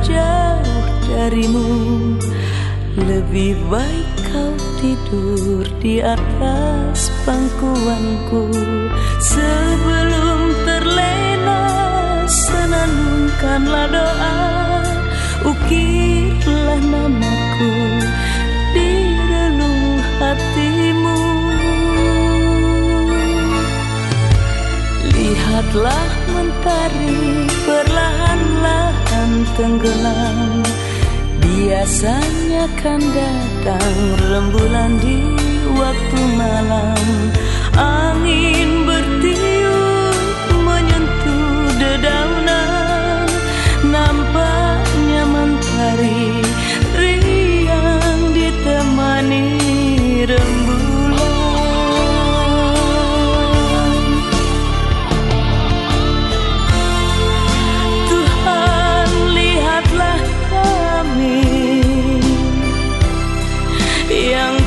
jauh darimu. Lebih baik kau tidur di atas pangkuanku. Sebelum terlena senandungkanlah doa. Ukirlah namaku di relung hatimu. Lihatlah mentari tenggelam. Biasanya kan datang rembulan di waktu malam. Angin bertiup menyentuh dedaunan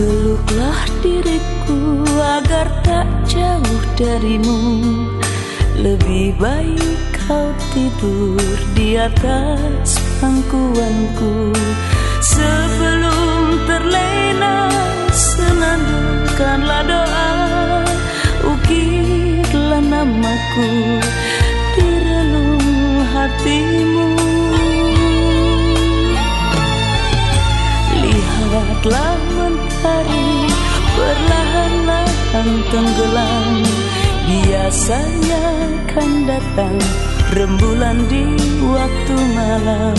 Peluklah diriku agar tak jauh darimu. Lebih baik kau tidur di atas pangkuanku. Sebelum terlena senandungkanlah doa. Ukirlah namaku di relung hatimu. Lihatlah hari perlahan-lahan tenggelam. Biasanya kan datang rembulan di waktu malam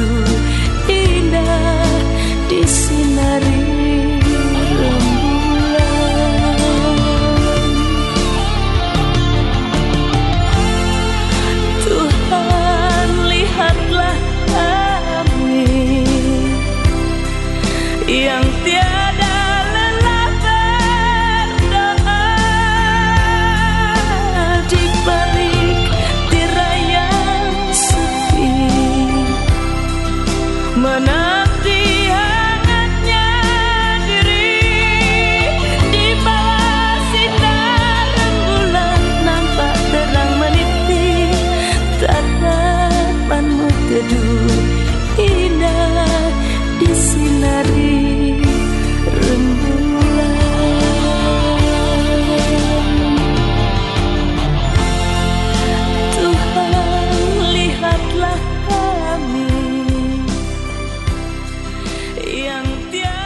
You. y entiendo.